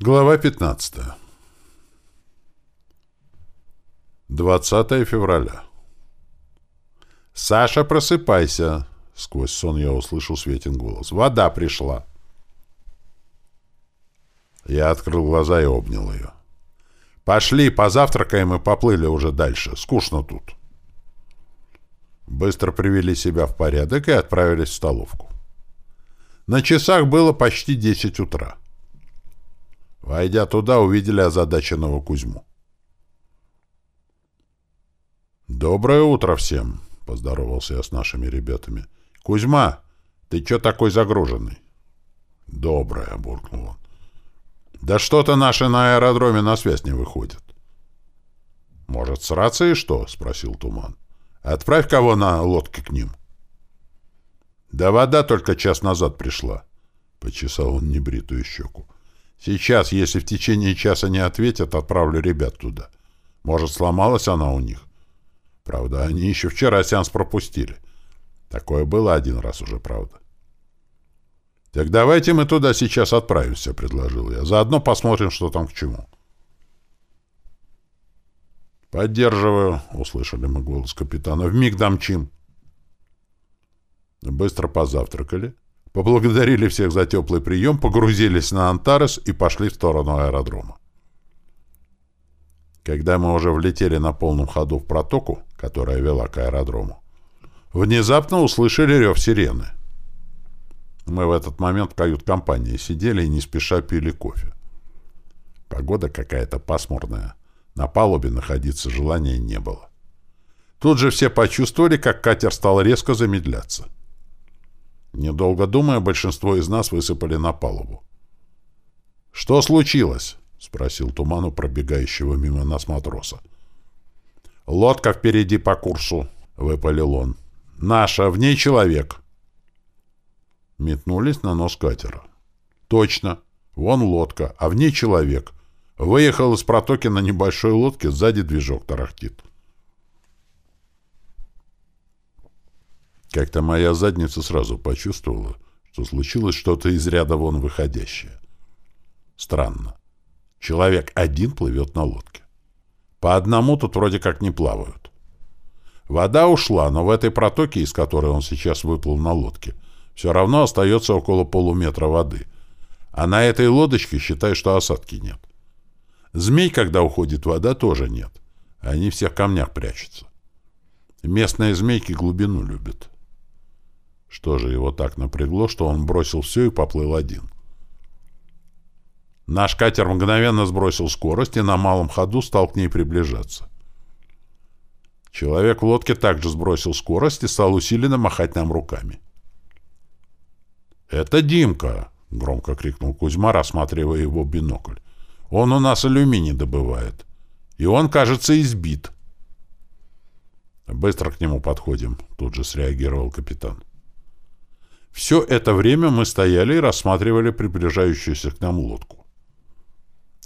Глава 15. 20 февраля. «Саша, просыпайся!» Сквозь сон я услышал Светин голос. «Вода пришла!» Я открыл глаза и обнял ее. «Пошли, позавтракаем и поплыли уже дальше. Скучно тут». Быстро привели себя в порядок и отправились в столовку. На часах было почти 10 утра. Войдя туда, увидели озадаченного Кузьму. «Доброе утро всем!» — поздоровался я с нашими ребятами. «Кузьма, ты чё такой загруженный?» «Доброе!» — буркнул он. «Да что-то наши на аэродроме на связь не выходят». «Может, с рацией что?» — спросил Туман. «Отправь кого на лодке к ним». «Да вода только час назад пришла», — почесал он небритую щеку. Сейчас, если в течение часа не ответят, отправлю ребят туда. Может, сломалась она у них? Правда, они еще вчера сеанс пропустили. Такое было один раз уже, правда. «Так давайте мы туда сейчас отправимся», — предложил я. «Заодно посмотрим, что там к чему». «Поддерживаю», — услышали мы голос капитана. «Вмиг домчим». Быстро позавтракали. Поблагодарили всех за теплый прием, погрузились на Антарес и пошли в сторону аэродрома. Когда мы уже влетели на полном ходу в протоку, которая вела к аэродрому, внезапно услышали рев сирены. Мы в этот момент в кают-компании сидели и не спеша пили кофе. Погода какая-то пасмурная. На палубе находиться желания не было. Тут же все почувствовали, как катер стал резко замедляться. Недолго думая, большинство из нас высыпали на палубу. «Что случилось?» — спросил Туману пробегающего мимо нас матроса. «Лодка впереди по курсу», — выпалил он. «Наша, в ней человек». Метнулись на нос катера. «Точно. Вон лодка, а в ней человек. Выехал из протоки на небольшой лодке, сзади движок тарахтит. Как-то моя задница сразу почувствовала, что случилось что-то из ряда вон выходящее. Странно. Человек один плывет на лодке. По одному тут вроде как не плавают. Вода ушла, но в этой протоке, из которой он сейчас выплыл на лодке, все равно остается около полуметра воды. А на этой лодочке считай, что осадки нет. Змей, когда уходит вода, тоже нет. Они все в камнях прячутся. Местные змейки глубину любят. Что же его так напрягло, что он бросил все и поплыл один? Наш катер мгновенно сбросил скорость и на малом ходу стал к ней приближаться. Человек в лодке также сбросил скорость и стал усиленно махать нам руками. «Это Димка!» — громко крикнул Кузьма, рассматривая его бинокль. «Он у нас алюминий добывает. И он, кажется, избит». «Быстро к нему подходим», — тут же среагировал капитан. Все это время мы стояли и рассматривали приближающуюся к нам лодку.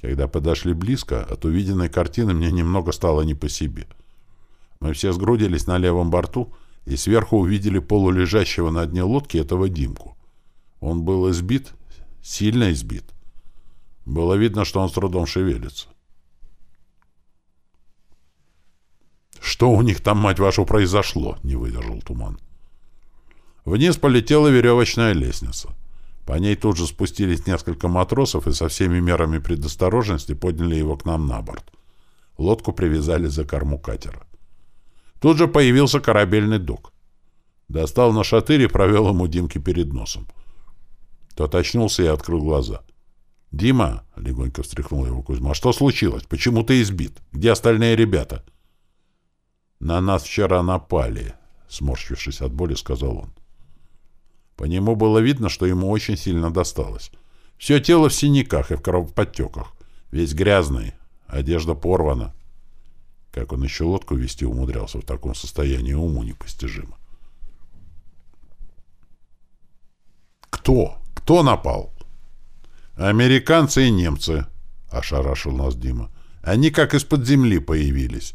Когда подошли близко, от увиденной картины мне немного стало не по себе. Мы все сгрудились на левом борту и сверху увидели полулежащего на дне лодки этого Димку. Он был избит, сильно избит. Было видно, что он с трудом шевелится. «Что у них там, мать вашу, произошло?» — не выдержал туман. Вниз полетела веревочная лестница. По ней тут же спустились несколько матросов и со всеми мерами предосторожности подняли его к нам на борт. Лодку привязали за корму катера. Тут же появился корабельный док. Достал на шатырь и провел ему Димке перед носом. Тот очнулся и открыл глаза. «Дима!» — легонько встряхнул его Кузьма. «Что случилось? Почему ты избит? Где остальные ребята?» «На нас вчера напали», — сморщившись от боли, сказал он. По нему было видно, что ему очень сильно досталось. Все тело в синяках и в кровоподтеках. Весь грязный, одежда порвана. Как он еще лодку вести умудрялся в таком состоянии, уму непостижимо. «Кто? Кто напал?» «Американцы и немцы», — ошарашил нас Дима. «Они как из-под земли появились.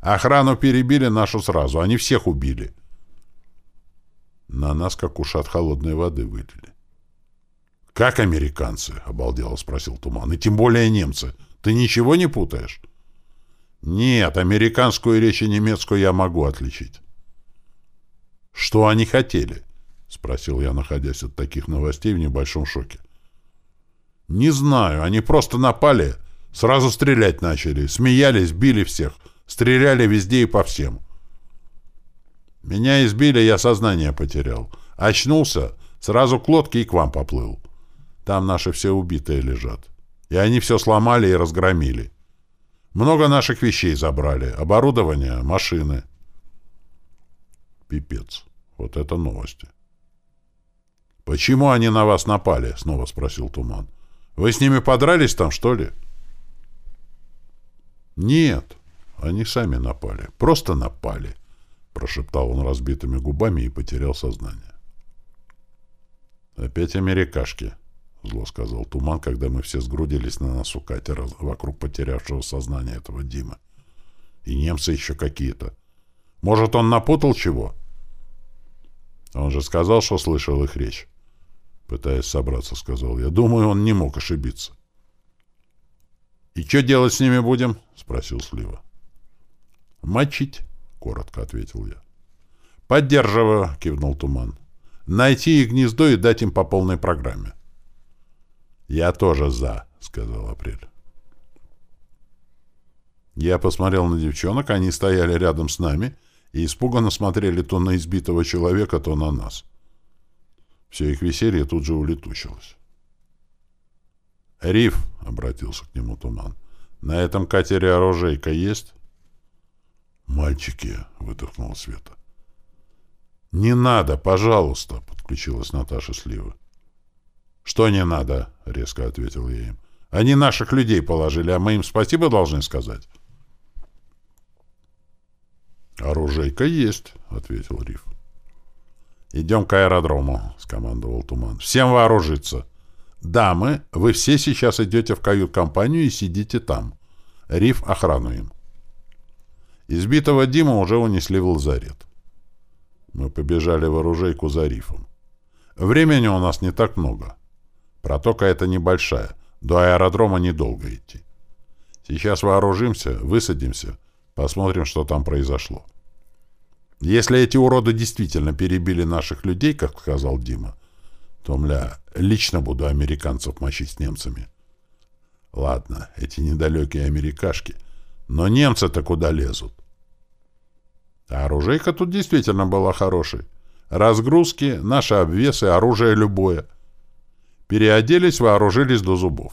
Охрану перебили нашу сразу, они всех убили». На нас, как уж от холодной воды, вылили. «Как американцы?» — обалдело спросил Туман. «И тем более немцы. Ты ничего не путаешь?» «Нет, американскую речь и немецкую я могу отличить». «Что они хотели?» — спросил я, находясь от таких новостей в небольшом шоке. «Не знаю. Они просто напали, сразу стрелять начали, смеялись, били всех, стреляли везде и по всем. Меня избили, я сознание потерял. Очнулся, сразу к лодке и к вам поплыл. Там наши все убитые лежат. И они все сломали и разгромили. Много наших вещей забрали. Оборудование, машины. Пипец. Вот это новости. «Почему они на вас напали?» — снова спросил Туман. «Вы с ними подрались там, что ли?» «Нет, они сами напали. Просто напали», — прошептал он разбитыми губами и потерял сознание. «Опять америкашки», — зло сказал Туман, когда мы все сгрудились на носу катера вокруг потерявшего сознание этого Дима. «И немцы еще какие-то. Может, он напутал чего?» Он же сказал, что слышал их речь. Пытаясь собраться, сказал я. Думаю, он не мог ошибиться. «И что делать с ними будем?» — спросил Слива. «Мочить», — коротко ответил я. «Поддерживаю», — кивнул Туман. «Найти их гнездо и дать им по полной программе». «Я тоже за», — сказал Апрель. Я посмотрел на девчонок, они стояли рядом с нами и испуганно смотрели то на избитого человека, то на нас. Все их веселье тут же улетучилось. «Риф», — обратился к нему Туман, — «на этом катере оружейка есть?» «Мальчики», — выдохнула Света. «Не надо, пожалуйста», — подключилась Наташа Слива. «Что не надо?» — резко ответил я им. «Они наших людей положили, а мы им спасибо должны сказать». «Оружейка есть», — ответил Риф. «Идем к аэродрому», — скомандовал Туман. «Всем вооружиться». «Дамы, вы все сейчас идете в кают-компанию и сидите там. Риф охрану им». Избитого Дима уже унесли в лазарет. Мы побежали в оружейку за рифом. Времени у нас не так много. Протока эта небольшая, до аэродрома недолго идти. Сейчас вооружимся, высадимся, посмотрим, что там произошло. Если эти уроды действительно перебили наших людей, как сказал Дима, то, мля, лично буду американцев мочить с немцами. Ладно, эти недалекие америкашки — но немцы-то куда лезут? А оружейка тут действительно была хорошей. Разгрузки, наши обвесы, оружие любое. Переоделись, вооружились до зубов.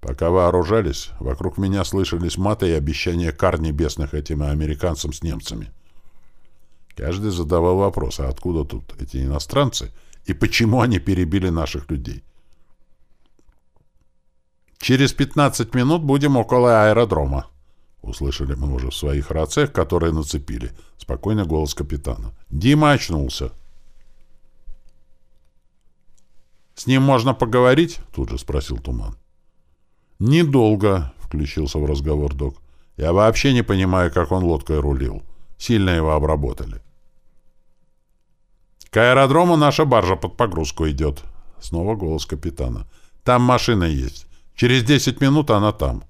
Пока вооружались, вокруг меня слышались маты и обещания кар небесных этим американцам с немцами. Каждый задавал вопрос, а откуда тут эти иностранцы и почему они перебили наших людей? «Через 15 минут будем около аэродрома», — услышали мы уже в своих рациях, которые нацепили. Спокойный голос капитана. «Дима очнулся». «С ним можно поговорить?» — тут же спросил Туман. «Недолго», — включился в разговор док. «Я вообще не понимаю, как он лодкой рулил. Сильно его обработали». «К аэродрому наша баржа под погрузку идет», — снова голос капитана. «Там машина есть. Через десять минут она там.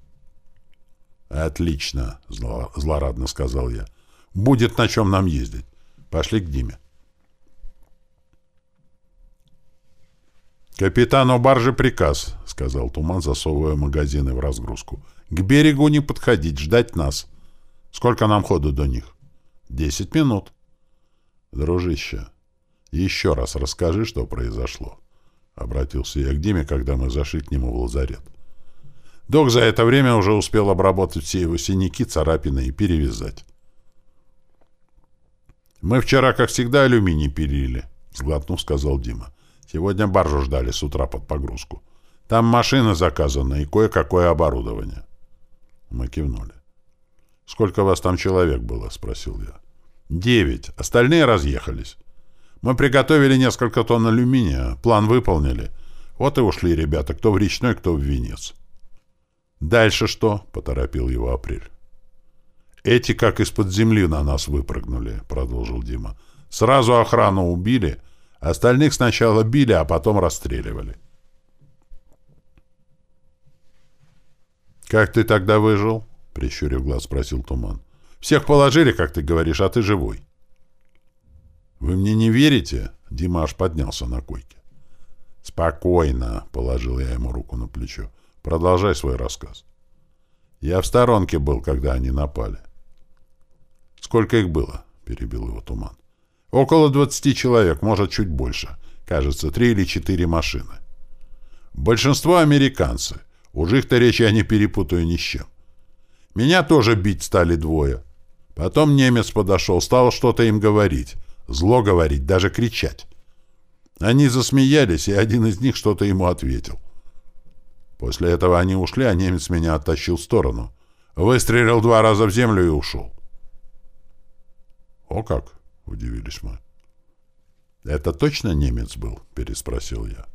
«Отлично», — зло, злорадно сказал я. «Будет на чем нам ездить. Пошли к Диме». «Капитану баржи приказ», — сказал Туман, засовывая магазины в разгрузку. «К берегу не подходить, ждать нас. Сколько нам ходу до них?» «Десять минут». «Дружище, еще раз расскажи, что произошло», — обратился я к Диме, когда мы зашли к нему в лазарет. Док за это время уже успел обработать все его синяки, царапины и перевязать. «Мы вчера, как всегда, алюминий пилили», — сглотнув, сказал Дима. «Сегодня баржу ждали с утра под погрузку. Там машина заказана и кое-какое оборудование». Мы кивнули. «Сколько вас там человек было?» — спросил я. «Девять. Остальные разъехались. Мы приготовили несколько тонн алюминия, план выполнили. Вот и ушли ребята, кто в речной, кто в венец». «Дальше что?» — поторопил его Апрель. «Эти как из-под земли на нас выпрыгнули», — продолжил Дима. «Сразу охрану убили, Остальных сначала били, а потом расстреливали. «Как ты тогда выжил?» — прищурив глаз, спросил Туман. «Всех положили, как ты говоришь, а ты живой». «Вы мне не верите?» — Дима аж поднялся на койке. «Спокойно», — положил я ему руку на плечо. «Продолжай свой рассказ». «Я в сторонке был, когда они напали». «Сколько их было?» — перебил его Туман. «Около двадцати человек, может, чуть больше. Кажется, три или четыре машины. Большинство американцы. Уж их-то речи я не перепутаю ни с чем. Меня тоже бить стали двое. Потом немец подошел, стал что-то им говорить. Зло говорить, даже кричать. Они засмеялись, и один из них что-то ему ответил. После этого они ушли, а немец меня оттащил в сторону. Выстрелил два раза в землю и ушел. «О как!» — удивились мы. «Это точно немец был?» — переспросил я.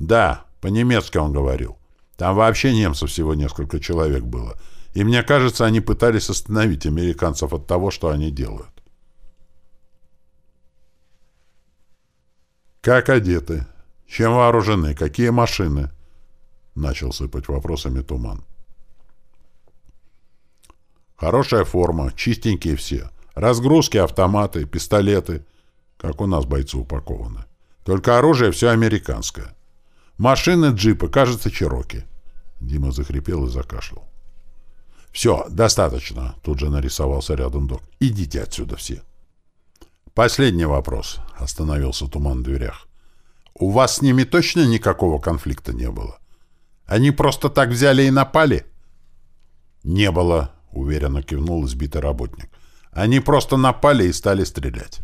«Да, по-немецки он говорил. Там вообще немцев всего несколько человек было. И мне кажется, они пытались остановить американцев от того, что они делают. «Как одеты? Чем вооружены? Какие машины?» Начал сыпать вопросами туман. «Хорошая форма, чистенькие все. Разгрузки, автоматы, пистолеты. Как у нас бойцы упакованы. Только оружие все американское. Машины, джипы, кажется, чероки. Дима захрипел и закашлял. «Все, достаточно», — тут же нарисовался рядом док. «Идите отсюда все». «Последний вопрос», — остановился Туман в дверях. «У вас с ними точно никакого конфликта не было? Они просто так взяли и напали?» «Не было», — уверенно кивнул избитый работник. «Они просто напали и стали стрелять».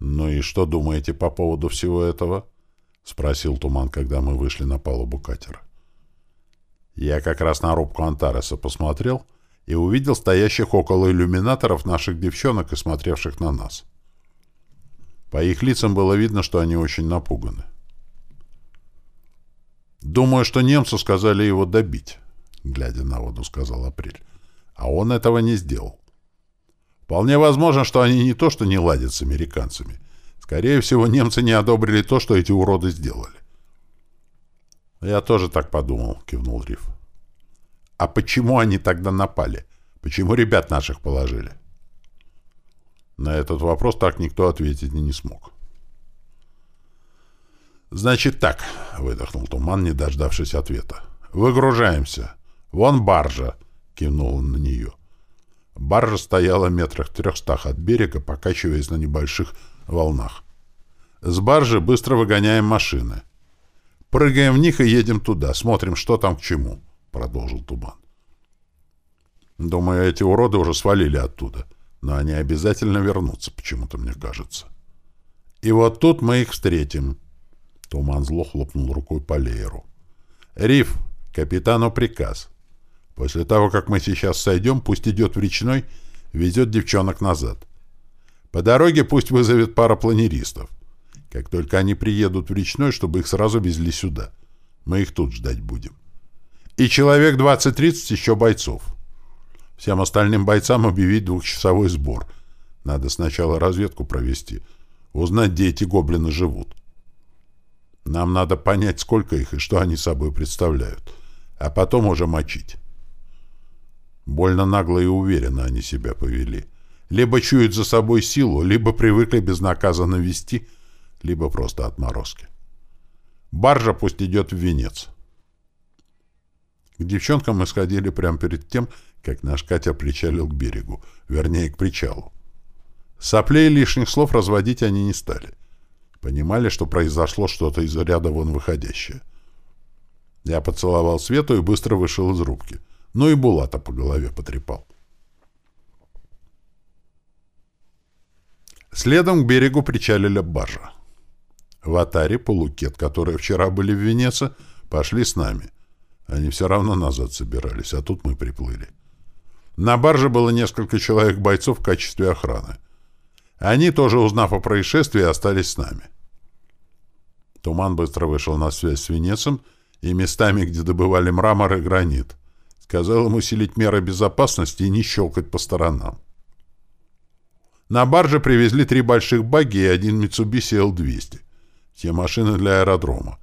«Ну и что думаете по поводу всего этого?» — спросил Туман, когда мы вышли на палубу катера. Я как раз на рубку Антареса посмотрел и увидел стоящих около иллюминаторов наших девчонок и смотревших на нас. По их лицам было видно, что они очень напуганы. «Думаю, что немцу сказали его добить», — глядя на воду, сказал Апрель. А он этого не сделал. Вполне возможно, что они не то что не ладят с американцами, Скорее всего, немцы не одобрили то, что эти уроды сделали. «Я тоже так подумал», — кивнул Риф. «А почему они тогда напали? Почему ребят наших положили?» На этот вопрос так никто ответить не смог. «Значит так», — выдохнул Туман, не дождавшись ответа. «Выгружаемся. Вон баржа», — кивнул он на нее. Баржа стояла метрах трехстах от берега, покачиваясь на небольших волнах. С баржи быстро выгоняем машины. Прыгаем в них и едем туда, смотрим, что там к чему, — продолжил Туман. Думаю, эти уроды уже свалили оттуда, но они обязательно вернутся, почему-то мне кажется. И вот тут мы их встретим. Туман зло хлопнул рукой по лееру. Риф, капитану приказ. После того, как мы сейчас сойдем, пусть идет в речной, везет девчонок назад. По дороге пусть вызовет парапланеристов. Как только они приедут в речной, чтобы их сразу везли сюда. Мы их тут ждать будем. И человек 20-30 еще бойцов. Всем остальным бойцам объявить двухчасовой сбор. Надо сначала разведку провести, узнать, где эти гоблины живут. Нам надо понять, сколько их и что они собой представляют, а потом уже мочить. Больно нагло и уверенно они себя повели. Либо чуют за собой силу, либо привыкли безнаказанно вести, либо просто отморозки. Баржа пусть идет в венец. К девчонкам мы сходили прямо перед тем, как наш катер причалил к берегу, вернее, к причалу. Соплей лишних слов разводить они не стали. Понимали, что произошло что-то из ряда вон выходящее. Я поцеловал Свету и быстро вышел из рубки. Ну и Булата по голове потрепал. Следом к берегу причалили баржа. Ватари, Полукет, которые вчера были в Венеции, пошли с нами. Они все равно назад собирались, а тут мы приплыли. На барже было несколько человек-бойцов в качестве охраны. Они, тоже узнав о происшествии, остались с нами. Туман быстро вышел на связь с Венецем и местами, где добывали мрамор и гранит. Сказал им усилить меры безопасности и не щелкать по сторонам. На барже привезли три больших багги и один Mitsubishi L200. Все машины для аэродрома.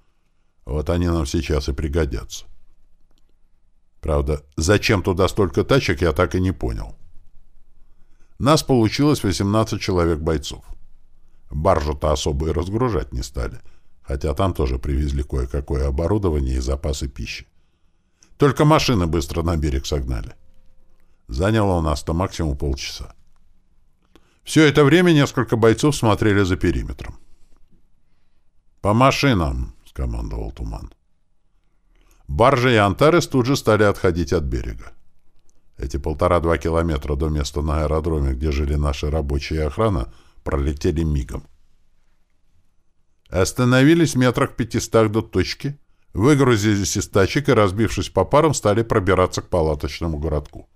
Вот они нам сейчас и пригодятся. Правда, зачем туда столько тачек, я так и не понял. Нас получилось 18 человек бойцов. Баржу-то особо и разгружать не стали, хотя там тоже привезли кое-какое оборудование и запасы пищи. Только машины быстро на берег согнали. Заняло у нас-то максимум полчаса. Все это время несколько бойцов смотрели за периметром. «По машинам!» — скомандовал Туман. Баржи и Антарес тут же стали отходить от берега. Эти полтора-два километра до места на аэродроме, где жили наши рабочие и охрана, пролетели мигом. Остановились в метрах пятистах до точки, выгрузились из тачек и, разбившись по парам, стали пробираться к палаточному городку.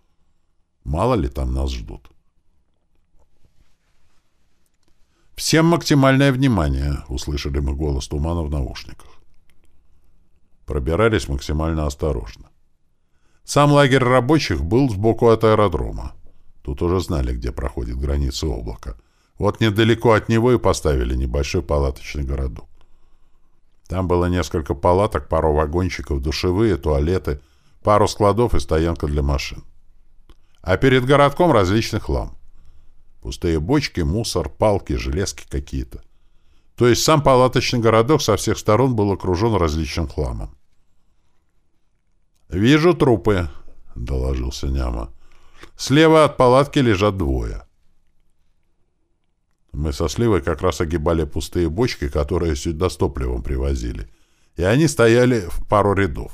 Мало ли там нас ждут. «Всем максимальное внимание!» — услышали мы голос тумана в наушниках. Пробирались максимально осторожно. Сам лагерь рабочих был сбоку от аэродрома. Тут уже знали, где проходит граница облака. Вот недалеко от него и поставили небольшой палаточный городок. Там было несколько палаток, пару вагончиков, душевые, туалеты, пару складов и стоянка для машин. А перед городком различный хлам. Пустые бочки, мусор, палки, железки какие-то. То есть сам палаточный городок со всех сторон был окружен различным хламом. «Вижу трупы», — доложился Няма. «Слева от палатки лежат двое». Мы со Сливой как раз огибали пустые бочки, которые сюда с топливом привозили. И они стояли в пару рядов.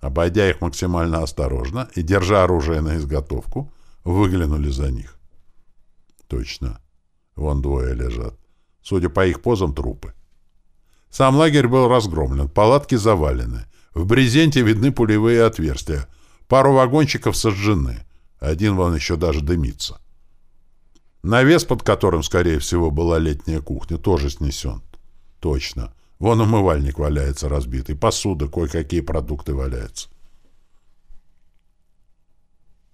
Обойдя их максимально осторожно и держа оружие на изготовку, выглянули за них. Точно. Вон двое лежат. Судя по их позам, трупы. Сам лагерь был разгромлен, палатки завалены. В брезенте видны пулевые отверстия. Пару вагончиков сожжены. Один вон еще даже дымится. Навес, под которым, скорее всего, была летняя кухня, тоже снесен. Точно. Вон умывальник валяется разбитый, посуда, кое-какие продукты валяются.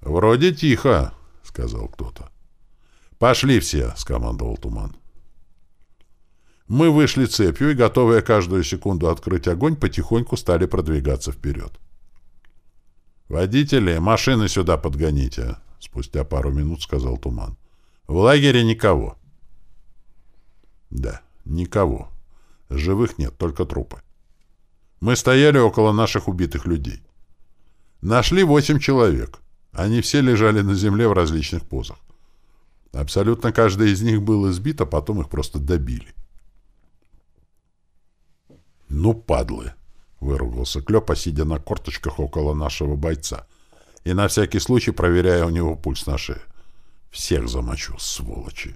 «Вроде тихо», — сказал кто-то. «Пошли все», — скомандовал Туман. Мы вышли цепью и, готовые каждую секунду открыть огонь, потихоньку стали продвигаться вперед. «Водители, машины сюда подгоните», — спустя пару минут сказал Туман. «В лагере никого». «Да, никого. Живых нет, только трупы. Мы стояли около наших убитых людей. Нашли восемь человек. Они все лежали на земле в различных позах. Абсолютно каждый из них был избит, а потом их просто добили. «Ну, падлы!» — выругался Клёпа, сидя на корточках около нашего бойца и на всякий случай проверяя у него пульс на шее. «Всех замочу, сволочи!»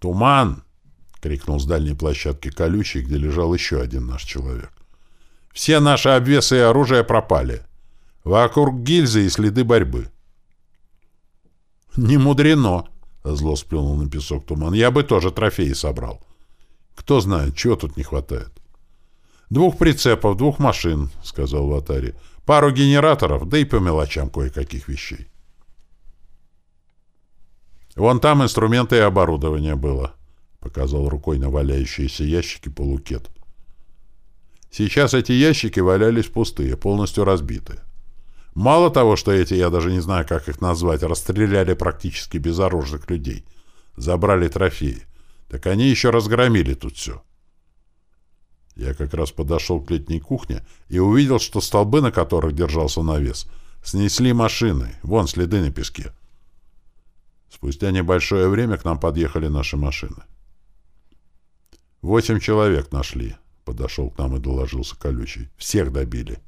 «Туман!» — крикнул с дальней площадки колючий, где лежал еще один наш человек. «Все наши обвесы и оружие пропали. Вокруг гильзы и следы борьбы». «Не мудрено!» — зло сплюнул на песок туман. «Я бы тоже трофеи собрал. Кто знает, чего тут не хватает». «Двух прицепов, двух машин», — сказал Ватари. «Пару генераторов, да и по мелочам кое-каких вещей». «Вон там инструменты и оборудование было», — показал рукой на валяющиеся ящики полукет. Сейчас эти ящики валялись пустые, полностью разбитые. Мало того, что эти, я даже не знаю, как их назвать, расстреляли практически безоружных людей, забрали трофеи, так они еще разгромили тут все. Я как раз подошел к летней кухне и увидел, что столбы, на которых держался навес, снесли машины, вон следы на песке. Спустя небольшое время к нам подъехали наши машины. «Восемь человек нашли», — подошел к нам и доложился колючий. «Всех добили».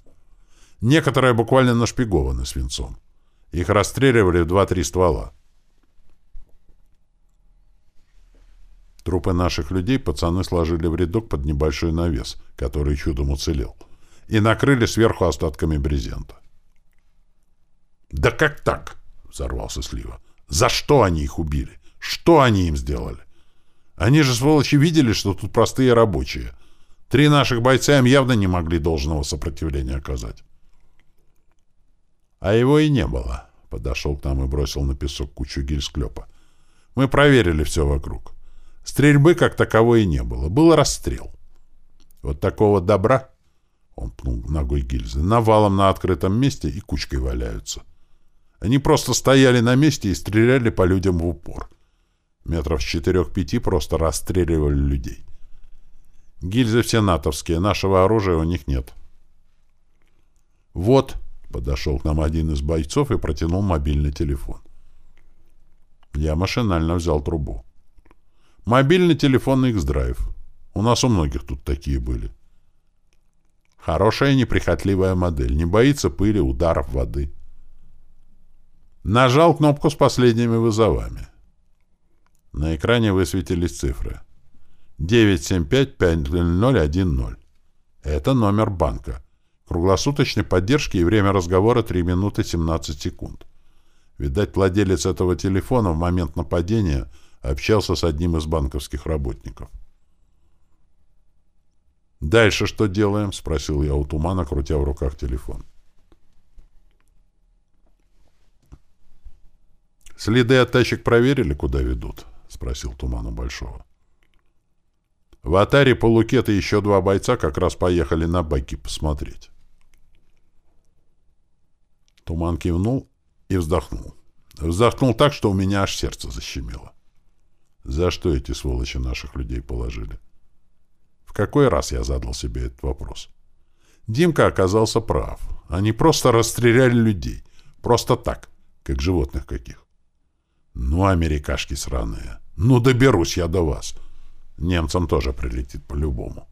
Некоторые буквально нашпигованы свинцом. Их расстреливали в два-три ствола. Трупы наших людей пацаны сложили в рядок под небольшой навес, который чудом уцелел, и накрыли сверху остатками брезента. «Да как так?» — взорвался Слива. «За что они их убили? Что они им сделали? Они же, сволочи, видели, что тут простые рабочие. Три наших бойца им явно не могли должного сопротивления оказать. А его и не было. Подошел к нам и бросил на песок кучу гильз клепа. Мы проверили все вокруг. Стрельбы как таковой и не было. Был расстрел. Вот такого добра, он пнул ногой гильзы, навалом на открытом месте и кучкой валяются. Они просто стояли на месте и стреляли по людям в упор. Метров с четырех-пяти просто расстреливали людей. Гильзы все натовские, нашего оружия у них нет. «Вот», — подошел к нам один из бойцов и протянул мобильный телефон. Я машинально взял трубу. Мобильный телефон X-Drive. У нас у многих тут такие были. Хорошая неприхотливая модель. Не боится пыли, ударов воды. Нажал кнопку с последними вызовами. На экране высветились цифры. 975-5010. Это номер банка. Круглосуточной поддержки и время разговора 3 минуты 17 секунд. Видать, владелец этого телефона в момент нападения общался с одним из банковских работников. «Дальше что делаем?» — спросил я у Тумана, крутя в руках телефон. «Следы от тачек проверили, куда ведут?» — спросил Туман у Большого. В Атаре Полукет и еще два бойца как раз поехали на байки посмотреть. Туман кивнул и вздохнул. Вздохнул так, что у меня аж сердце защемило. За что эти сволочи наших людей положили? В какой раз я задал себе этот вопрос? Димка оказался прав. Они просто расстреляли людей. Просто так, как животных каких. Ну, америкашки сраные. Ну, доберусь я до вас. Немцам тоже прилетит по-любому.